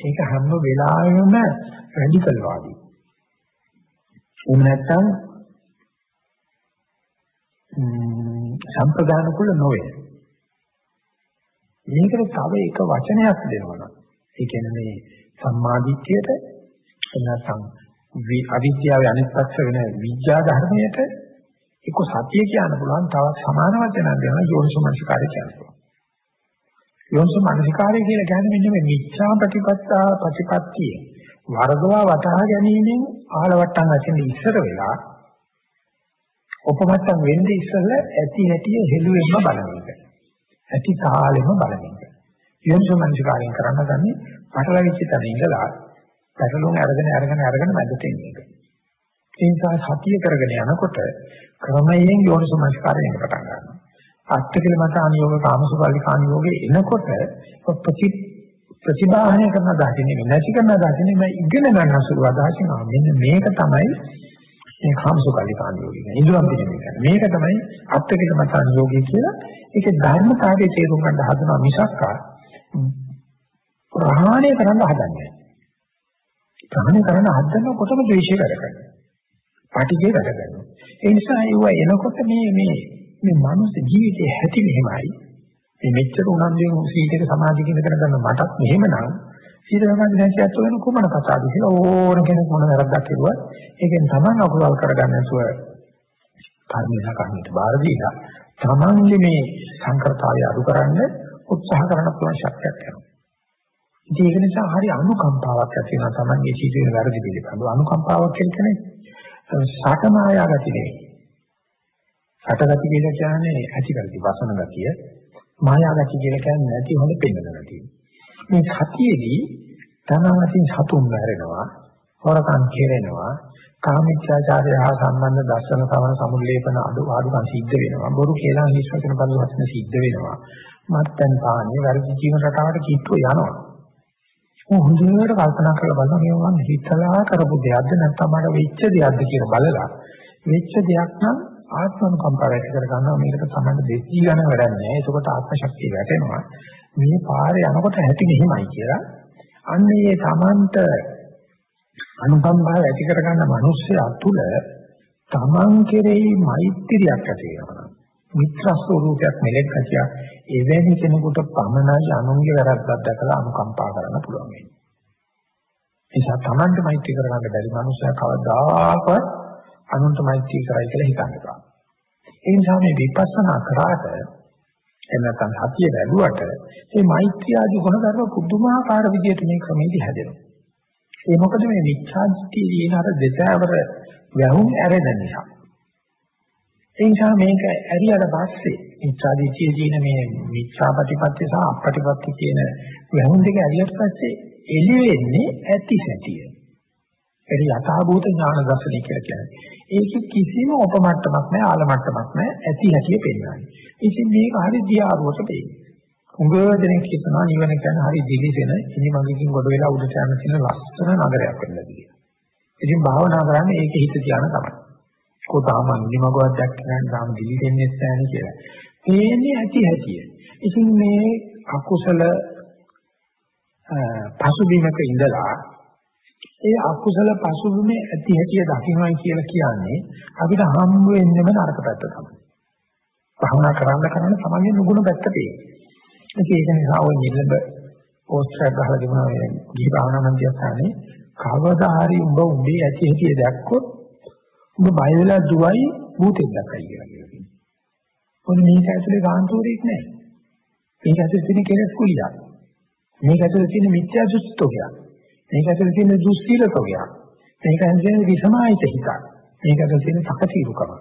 ඒක හැම වෙලාවෙම රැඩිකල් වාදී. එහෙම නැත්නම් සම්ප්‍රදාන කුල නොවේ. මේකට තව එක වචනයක් දෙනවා. ඒ කියන්නේ මේ සම්මාදිට්ඨියට නැත්නම් අවිද්‍යාවේ අනිත් පැත්ත වෙන විඥා ධර්මයට එක්ක සතිය කියන්න පුළුවන් තවත් සමාන වචනයක් දෙනවා යෝනිසමනසිකාරය කියනවා. යෝනිසමනසිකාරය කියලා කියන්නේ මෙන්න මේ මිච්ඡා ප්‍රතිපත්තා ප්‍රතිපත්තිය වර්ධවා වටහා ගැනීමෙන් ආලවට්ටම් වශයෙන් ඉස්සර වෙලා උපමත්තම් වෙන්නේ ඉස්සෙල්ලා ඇති හැටි හෙළුවෙන්න බලන එක. ඇති තාලෙම බලන එක. යෝනිසමනසිකාරයෙන් කරන්න ගන්නේ පටලවිච්ච තැන ඉඳලා පැටලුම් අරගෙන අරගෙන අරගෙන මැදට එන එක. ඒ නිසා සතිය කරගෙන යනකොට ක්‍රමයෙන් යෝනිසමස්කාරයෙන් පටන් ගන්නවා. අට්ඨකල මත අනියෝග කාමසුඛාලි කානියෝගේ එනකොට ප්‍රති ප්‍රතිබාහනය කරන දාසිනේ නැති කරන දාසිනේ මම ඉගෙන ගන්න සුළු අදහසින් මෙන්න මේක තමයි මේ කාමසුඛාලි කානියෝගේ කියන්නේ. ඉඳුරම් පිළිමේ මේක තමයි අට්ඨකල මත අනියෝගය කියලා. ඒකේ ධර්මතාවයේ තේරුම් ගන්න හදනවා මිසක් ප්‍රහාණය කරන්න හදන්නේ. ප්‍රහාණය කරන්න හදනකොටම ද්වේෂය වැඩ කරනවා. පාටිගේ වැඩ කරනවා. ඒ නිසා ඒව එනකොට මේ මේ මේ මනුස්ස ජීවිතයේ හැටි මෙහෙමයි. මේ මෙච්චර උනන්දුවෙන් සීතක සමාධිය කියන කරගන්න මටත් මෙහෙමනම් සීල සමාධි නැතිවත් වෙන කුමන කතාවද කියලා ඕන කෙනෙක් මොන වැරද්දක් කරුවත් ඒකෙන් තමන් අකුසල් කරගන්න නැතුව කර්මයක් කරන්නට බාර දීලා තමන්ගේ මේ සංකල්පය අඩු කරන්න උත්සාහ කරන පුළුවන් ශක්තියක් තියෙනවා. ඉතින් ඒක නිසා හරි අනුකම්පාවක් ඇති වෙනවා තමන්ගේ ජීවිතේ වැරදි පිළිබඳව අනුකම්පාවක් කියන්නේ සාකමායා ගති නෙවෙයි. සටගති කියලා කියන්නේ ඇති කරති වසන ගතිය. මායා ගති කියලා කියන්නේ නැති හොඳ පෙන්නන ගතිය. මේ සතියේදී තමන්ගින් සතුන් මැරෙනවා, හොරකම් කෙරෙනවා, කාමීච්ඡාචාරය හා සම්බන්ධ දර්ශන සමන සමුල්ලේපන අඩු ආදුකම් සිද්ධ වෙනවා. බොරු කියලා නිශ්වසන පරිවර්තන සිද්ධ වෙනවා. මත්පැන් පාන්නේ වැරදි ජීවන රටාවට කිට්ටුව යනවා. හොඳට කල්පනා කරලා බලන්න මේ මම හිතලා කරපු දෙයක්ද නැත්නම් මට වෙච්ච දෙයක්ද කියලා බලලා වෙච්ච දෙයක් නම් ආත්මනුකම්පාව ඇති කර ගන්නවා. මේකට තමයි දෙකී ගන්න වැඩක් නැහැ ඒකට ආත්ම ශක්තිය වැටෙනවා. මේ පාරේ යනකොට ඇති මෙහිමයි කියලා. අන්න ඒ තමන්ට අනුකම්පාව ඇති කර ගන්න මිනිස්සයා තුළ තමන් කෙරෙහි මෛත්‍රියක් ඇති වෙනවා. මිත්‍ර ස්වරූපයක් මෙලෙක් ඇතිය එවැනි කෙනෙකුට පමණයි අනුන්ගේ වැරද්දක් දැකලා අනුකම්පා කරන්න පුළුවන් වෙන්නේ. ඒ නිසා Tamanට මෛත්‍රී කරගන්න බැරි මනුස්සයා කවදාකවත් අනුන්ට මෛත්‍රී කරයි කියලා හිතන්න බෑ. ඒ නිසා මේ විපස්සනා කරාට එහෙම නැත්නම් සතිය වැළුවට මේ මෛත්‍රී ආදී ගුණ ධර්ම පුදුමාකාර විදිහට මේ ක්‍රමෙදි හැදෙනවා. ඒ මොකද මේ විචාජිතී කියන අර දෙතෑවර වැහුම් ඇරෙන නිසා. ඒ නිසා මේක ඇරියට පස්සේ මිච්ඡාදිටියේ තියෙන මේ මිච්ඡාපටිපත්‍ය සහ අපටිපත්‍ය කියන වැහුම් දෙක ඇරියට පස්සේ එළි වෙන්නේ ඇති සැටිය. ඒක යථාභූත ඥාන දර්ශනය කියලා කියන්නේ. ඒක කිසිම උපමට්ටමක් නැහැ ආලමට්ටමක් නැහැ ඇති හැටිය පෙන්නන්නේ. ඉතින් මේක හරි දියාරුවට පෙන්නේ. උගදෙනෙක් කියනවා නිවන කියන්නේ හරි දිලිසෙන ඉනි මගකින් ගොඩ වෙලා උඩට යන තියෙන ලස්සන නගරයක් වෙන්න කියලා. ඉතින් භාවනා කරන්නේ ඒකේ හිත ධානය තමයි. කොතාම නිමගවත් දැක්කේ නැහැ තාම දිලිසෙන්නේ නැහැ කියලා. තේන්නේ ඇති හැටිය. ඉතින් මේ අකුසල පසුබිමක ඉඳලා ඒ අකුසල පසුබිමේ ඇති හැටිය දකින්නයි කියලා කියන්නේ අපිට හම් වෙන්නේම නරක පැත්ත තමයි. භවනා කරන්න කරන්න තමයි නුගුණ පැත්ත තියෙන්නේ. ඒක නිසා ඔය නිලඹ පෝස්ට් එකක් ගහලා තිබුණා මේ ගිහි භාවනා මන්දියස්ථානේ කවදා හරි උඹ උඹේ ඇති හැටිය දැක්කොත් උඹ බය වෙලා දුවයි භූතෙක් දැක්කයි කියලා කියනවා. මොන මේක ඇතුලේ ගාන්තෝරයක් නැහැ. මේක ඇතුලේ තියෙන කෙලෙස් කුලියක්. මේක ඇතුලේ තියෙන මිත්‍යා දෘෂ්ටියක්. මේක ඇතුලේ තියෙන දුස්සීලකයක්. මේක ඇතුලේ තියෙන විසමායිත හිතක්. මේක ඇතුලේ තියෙන සකතිරුකම.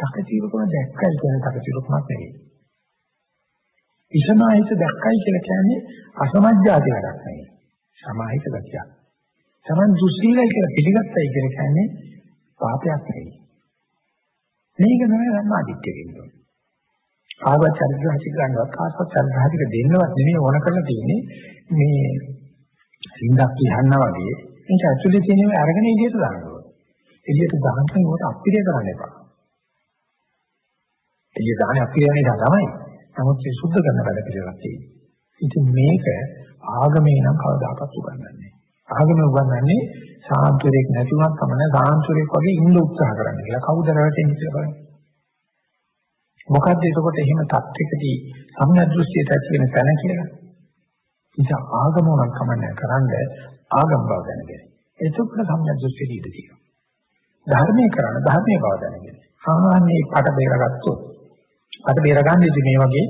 සකතිරුකම දැක්කයි කියන සකතිරුකමක් නෙවෙයි. විසමායිත දැක්කයි කියලා කියන්නේ අසමජ්ජාති වැඩක් නෙවෙයි. සමාහිත ගතියක්. Taman දුස්සීලයි කියලා පිළිගත්තයි කියලා කියන්නේ පාපයක් නෙවෙයි. මේක තමයි සම්මාදිට්ඨිය කියන්නේ. ආවත් චරිතහසි ගන්නවත් ආසත් චරිතහසික දෙන්නවත් නෙමෙයි ඕන කරලා තියෙන්නේ මේ සින්දක් කියනවා වගේ මේක ඇතුලේ තියෙනව අරගෙන එළියට දානවා. එළියට දාන්න ඕකට අපිරිය කරන්න එපා. එළිය දාන්නේ අපිරිය නිසා තමයි. නමුත් ඒ සුද්ධ කරන වැඩ පිළිවෙලක් තියෙන්නේ. ඉතින් මේක ආගමේ නම් කවදාකවත් උගන්වන්නේ නැහැ. ආගම උගන්වන්නේ සාන්තුරයක් නැතිවක් තමයි සාන්තුරයක් වගේ ඉන්න උත්සාහ කරන්න කියලා. කවුද රැවටෙන්නේ කියලා බලන්න. මොකද්ද එතකොට එහෙම தත්ත්වයකදී සම්‍යක් ඇති වෙන තැන කියලා? නිසා ආගම නම් කමන්නේ කරන්නේ ආගම් බව දැනගෙන. එතකොට සම්‍යක් දෘෂ්ටිය ඉඳී තියෙනවා. ධර්මයේ කරන ධර්මයේ බව දැනගෙන. සාමාන්‍ය පට බේරගත්තොත් පට බේරගන්නේ මේ වගේ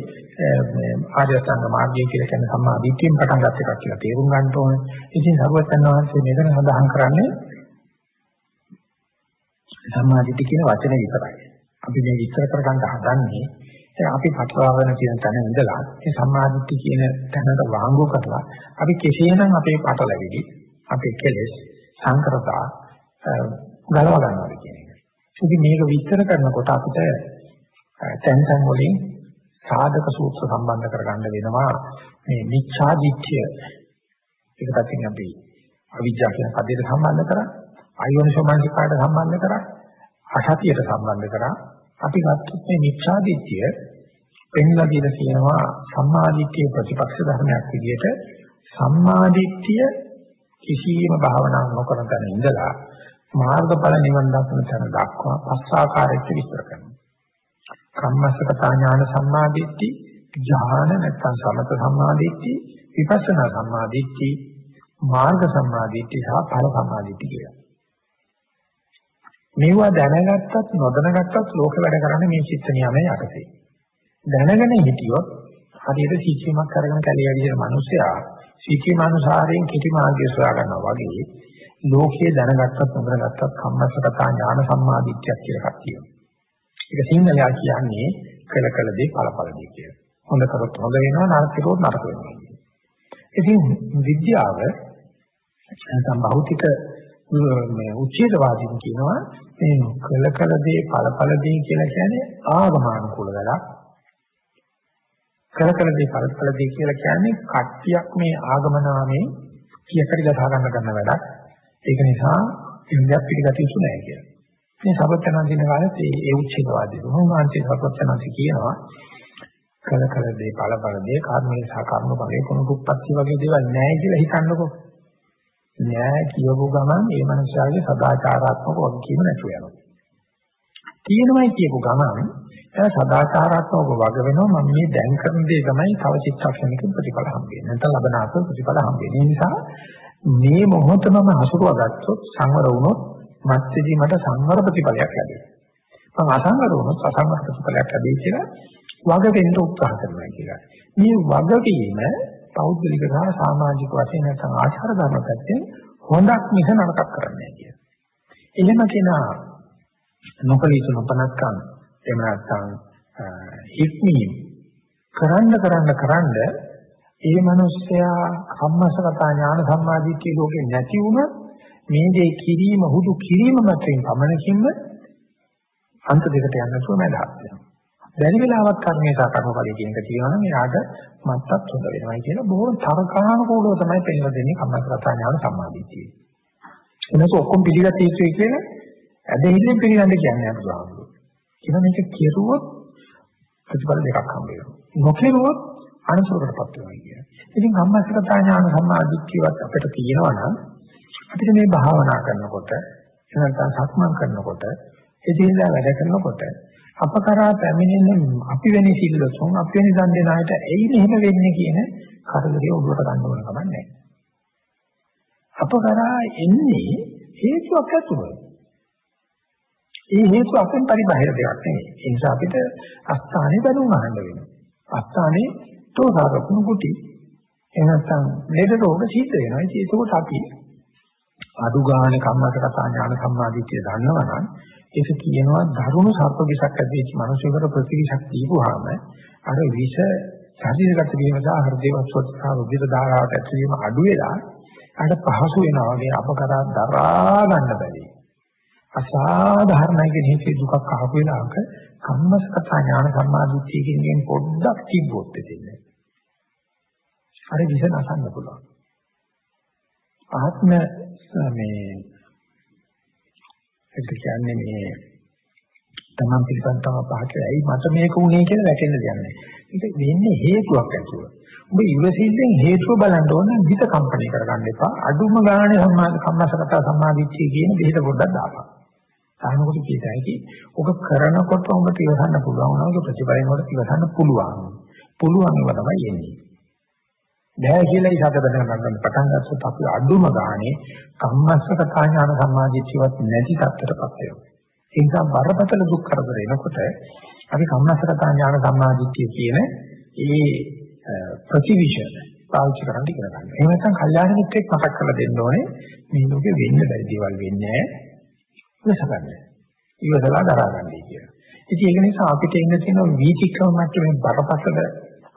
ආර්ය අෂ්ටාංග මාර්ගය කියලා කියන සම්මා දිට්ඨියෙන් පටන් ගන්න එකක් කියලා තේරුම් ගන්න ඕනේ. ඉතින් සර්වඥාන් වහන්සේ මෙතන සඳහන් කරන්නේ සම්මා දිට්ඨිය කියන වචනේ විතරයි. අපි මේ විස්තර කරගන්න හදන්නේ අපි පටලවාගෙන තියෙන තැන ඉඳලා මේ සම්මා දිට්ඨිය කියන තැනට වාංගු කරලා අපි කෙසේනම් අපේ පටලැවිලි අපේ කෙලෙස් සංකරතා ගලව ගන්නවා කියන එක. ඉතින් මේක විස්තර කරනකොට අපිට තැන් තැන් වලින් සාධක සූත්‍ර සම්බන්ධ කරගන්න වෙනවා මේ මිච්ඡා දිට්ඨිය ඒක පැත්තෙන් අපි අවිජ්ජා කියන පදයට සම්බන්ධ කරා අයෝනිසෝ මනසිකාට සම්බන්ධ කරා අසතියට සම්බන්ධ කරා අපි ගත්තොත් මේ මිච්ඡා දිට්ඨිය පෙන්ලා දීලා කියනවා සම්මා දිට්ඨිය ප්‍රතිපක්ෂ ධර්මයක් විදිහට සම්මා දිට්ඨිය කිසියම් භාවනාවක් නොකරන තැන ඉඳලා මාර්ගඵල නිවන් දක්වන තැන දක්වා පස් ආකාරයකට විස්තර කරනවා කම්මස්සකතා ඥාන සම්මාදිට්ඨි, ඥාන නැත්නම් සමත සම්මාදිට්ඨි, විපස්සනා සම්මාදිට්ඨි, මාර්ග සම්මාදිට්ඨි සහ ඵල සම්මාදිට්ඨි කියලා. මේවා දැනගත්තත් නොදැනගත්තත් ලෝක වැඩ කරන්නේ මේ චිත්ත නියමයේ යටතේ. දැනගෙන හිටියොත් හරියට සීචීමක් කරගෙන කැලිය වැඩි වෙන මිනිසයා සීචීමානුසාරයෙන් කිටි මාර්ගය සොයා ගන්නවා වගේ ලෝකයේ දැනගත්තත් නොදැනගත්තත් කම්මස්සකතා ඥාන සම්මාදිට්ඨියක් කියලා එකක් තියෙනවා. ඒක සිංහලයා කියන්නේ කළ කළ දේ ඵලඵල දේ කියලා. හොඳ කරොත් හොඳ වෙනවා නරක කරොත් නරක වෙනවා. ඉතින් විද්‍යාව නැත්නම් භෞතික මේ උච්ඡේදවාදීන් කියනවා මේ කළ කළ දේ ඵලඵල දේ කියලා කියන්නේ ආගමනුකූල වැඩක්. කළ කළ දේ ඵලඵල දේ කියලා කියන්නේ කට්ටියක් මේ ආගම නාමයෙන් කියකරි ගසා ගන්න ගන්න වැඩක්. ඒක නිසා ඉන්දියා පිළිගත යුතු නැහැ කියලා. මේ සර්වඥාන්තින කාලේ ඒ ඒ උච්චේදවාදී උන්වහන්සේ සර්වඥාන්ති කියනවා කල කල දේ බල බල දේ කර්මයේ සහ කර්ම බලයේ කොන කුප්පත්ති වගේ දේවල් නැහැ කියලා හිතන්නකෝ නෑ කියවපු ගමන් ඒ මනුස්සයාගේ සදාචාරාත්මක වගකීම නැතුව යනවා තියෙනමයි කියපු ගමන් එයා සදාචාරාත්මකව වග වෙනවා මම මේ දැන් කරන දේ තමයි තව චිත්තක්ෂණික ප්‍රතිඵල හම්බෙන්නේ නැත්නම් ලබනාත්ම ප්‍රතිඵල හම්බෙන්නේ ඒ නිසා මේ මොහොතම හසුරුවා ගත්තොත් සංවර වුණොත් මත්‍යදී මට සංවර ප්‍රතිඵලයක් ලැබෙනවා. මම අසංවර වුණොත් අසංවර ප්‍රතිඵලයක් ලැබෙයි කියලා වග වෙන්න උත්සාහ කරනවා කියලා. මේ වගකීම පෞද්ගලික සහ සමාජික වශයෙන් නැත්නම් ආචාර ධර්ම පැත්තෙන් හොඳක් මිස නරකක් කරන්නේ කියලා. එහෙම කෙනා නොකලීසු නොපනත්කම් එහෙම නැත්නම් හික්මීම් කරන්න කරන්න කරන්න ඒ මිනිස්සයා කම්මසගතා ඥාන සම්මාදිට්ඨිය ලෝකේ නැති වුණත් මේ දේ කිරීම හුදු කිරීම මතින් පමණකින්ම අන්ත දෙකට යන්න නැතුව මැදහත් වෙනවා. බැරි වෙලාවක් කර්මයේ සහ කර්මඵලයේ කියන එක කියනවා නම් එයාට මත්තත් හොඳ වෙනවයි කියලා බොහොම තරකානුකූලව තමයි පෙන්වලා දෙන්නේ කම්මස්රතා ඥාන සම්මාදිටිය. එනක ඔක්කොම පිළිගත යුතුයි කියලා ඇදහිල්ලෙන් පිළිගන්න කියන්නේ අපුසාවු. කියන මේක කෙරුවොත් ප්‍රතිඵල දෙකක් හම්බ වෙනවා. නොකෙරුවොත් අනුසරකටපත් වෙනවා කියන්නේ. ඉතින් කම්මස්රතා ඥාන සම්මාදිටියවත් අපිට තියෙනවා නම් අපිට මේ භාවනා කරනකොට නැත්නම් සක්මන් කරනකොට එදිනදා වැඩ කරනකොට අප කරා පැමිණෙන අපි වෙනි සිල්ලසුන් අපි වෙනි දන් දෙන අයට ඇයි මෙහෙම වෙන්නේ කියන කරදරේ ඔබට ගන්න ඕන කමක් නැහැ. අප කරා එන්නේ හේතුවක් ඇතුව. ඒ හේතුව අපෙන් පරිබාහිර දෙයක් නෙවෙයි. ඒ නිසා අපිට අස්ථානේ බැලුම් අහන්න වෙනවා. අස්ථානේ තෝසාරකුණු කුටි එනසම් ලෙඩ රෝග සිද්ධ වෙනවා. ඒකත් අපි අඩු ගානේ කම්මසකතා ඥාන සම්මාදිටිය දන්නවනම් ඒක කියනවා දරුණු සර්ප විසක් ඇදෙච්ච මිනිසෙකුට ප්‍රතිවිසක් දීපුවාම අර විෂ ශරීරගත වීම සහ හෘදේ වස්තුස්ථා රුධිර ධාරාවට ඇතුළේම අඩු වෙලා අර පහසු වෙනවා වගේ අපකරා දරා ගන්න බැරි. අසාධාරණයි කියන හේතු දුකක් අහපු වෙලාවක කම්මසකතා ඥාන සම්මාදිටියකින් පොඩ්ඩක් තිබ්බොත් දෙන්නේ අර විෂ නසන්න පුළුවන්. ආත්ම මේ ඒක කියන්නේ මේ තමන් පිළිබඳව පහට ඇයි මට මේක උනේ කියලා වැටෙන්න දෙන්නේ. ඒක වෙන්නේ හේතුවක් ඇතුව. ඔබ ඉවසිල්ලෙන් හේතුව බලන්න ඕන විද කම්පණය කරගන්න එපා. අඩුම ගානේ සම්මාද කම්මසගත සම්මාදිච්චය කියන විදිහට පොඩ්ඩක් දාපන්. සාහනකොට කියතයි ඔබ කරනකොට ඔබට ඉවසන්න පුළුවන් වුණා. ඔබ ප්‍රතිපලයෙන් කොට ඉවසන්න පුළුවන්. පුළුවන් ඒවා තමයි එන්නේ. බෑ කියලා ඉහත බඳ ගන්න පටන් ගත්තොත් අපි අඩුම ගානේ කම්මස්සක ඥාන සම්මාදිච්චියවත් නැති තත්ත්වයකටපත් වෙනවා. ඒ නිසා බරපතල දුක් කරදර එනකොට අපි කම්මස්සක ඥාන සම්මාදිච්චිය කියන ඒ ප්‍රතිවිෂය පාවිච්චි කරන්න ඉගෙන ගන්න. එහෙම නැත්නම් කල්යාණ මිත්‍රෙක් මතක් කරලා දෙන්න ඕනේ මේ ලෝකේ වෙන්න බැරි දේවල් වෙන්නේ නැහැ. ඉවසගන්න. ඉවසලා දරාගන්නයි කියලා. ඉතින් ඒක නිසා අපිට ඉන්න තියෙන වීතික්‍රම මට්ටමේ බරපතල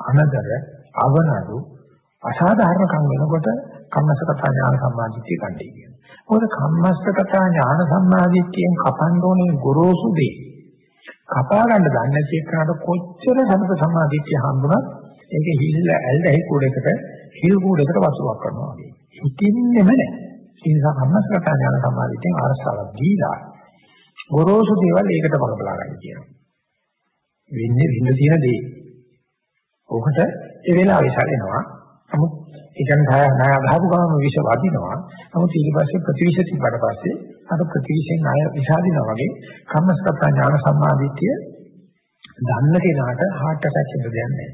අනදර අවනඩු අසාධාරණකම් වෙනකොට කම්මස්සකතා ඥාන සම්මාදිට්ඨිය ගන්නයි කියන්නේ. මොකද කම්මස්සකතා ඥාන සම්මාදිට්ඨියෙන් කපන්න ඕනේ ගොරෝසු දේ. කපා ගන්න දන්නේ නැති එකට කොච්චර සමත සම්මාදිට්ඨිය හම්බුණත් ඒක හිල්ල ඇල්ල හි කුඩයකට හිල් කුඩයකට වසුවක් කරනවා වගේ. හිතින්නෙම නැහැ. ඒ නිසා කම්මස්සකතා ඥාන සම්මාදිට්ඨියෙන් අරසාවක් දීලා ගොරෝසු දේවල් ඒකට බලපලා ගන්න කියනවා. වෙන්නේ වෙන්න තියෙන දේ. ඔකට ඒ වෙලාවේ සැලෙනවා. නමුත් ඒ කියන්නේ ණය ණය අදහපු ගමන් විෂ වදිනවා. නමුත් ඊට පස්සේ ප්‍රතිවිෂ තිබ්බට පස්සේ අර ප්‍රතිවිෂෙන් ණය විසාදිනවා වගේ කම්මස්කප්ප ඥාන සම්මාදිට්ඨිය දන්න කෙනාට heart attack එක දෙන්නේ නැහැ.